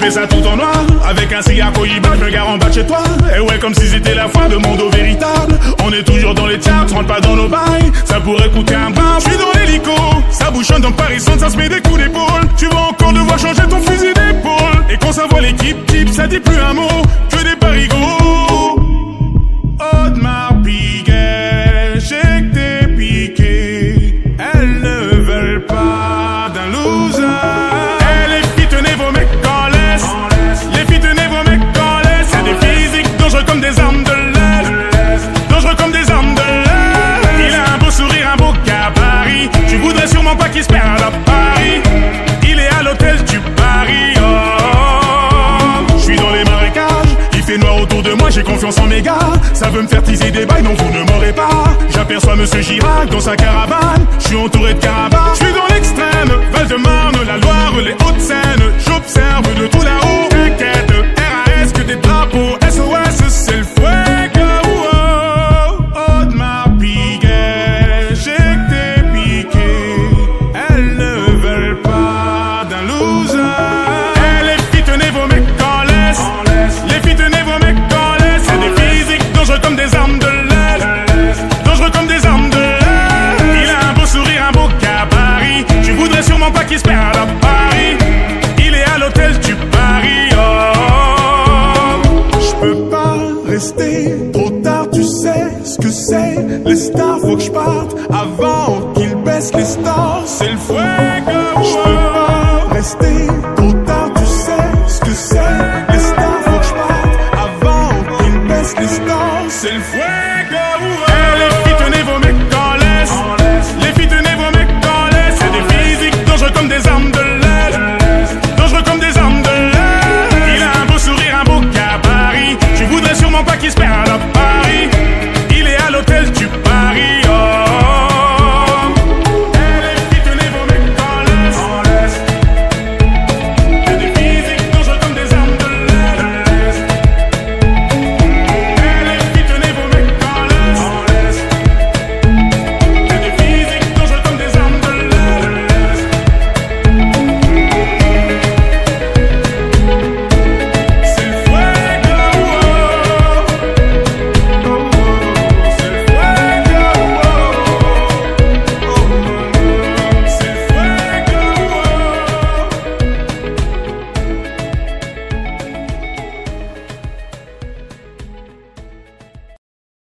fais ça tout en noir. Avec un cigare Cohiba, je me gare en bas de chez toi. Et ouais comme si c'était la fin de mon dos véritable. On est toujours dans les charts, rentre pas dans nos bails. Ça pourrait coûter un bras, je suis dans l'hélico. Ça bouchonne dans Paris, ça se met des coups d'épaule. Tu vas encore devoir changer ton fusil d'épaule. Et quand ça voit l'équipe type, ça dit plus un mot fait noir autour de moi, j'ai confiance en mes gars. Ça veut me faire teaser des bails, non vous ne m'aurez pas. J'aperçois Monsieur Girac dans sa caravane. Je suis entouré de caravanes. Je suis dans l'extrême Val-de-Marne, la Loire, les Hauts-de-Seine pas qu'il se perde à Paris Il est à l'hôtel du Paris oh. Je peux pas rester trop tard, tu sais ce que c'est. Les stars, faut que je parte avant qu'ils baissent les stars. C'est le fuego. Je peux pas rester trop tard, tu sais ce que c'est. Les stars, faut que je parte avant qu'ils baissent les stars. C'est le fuego.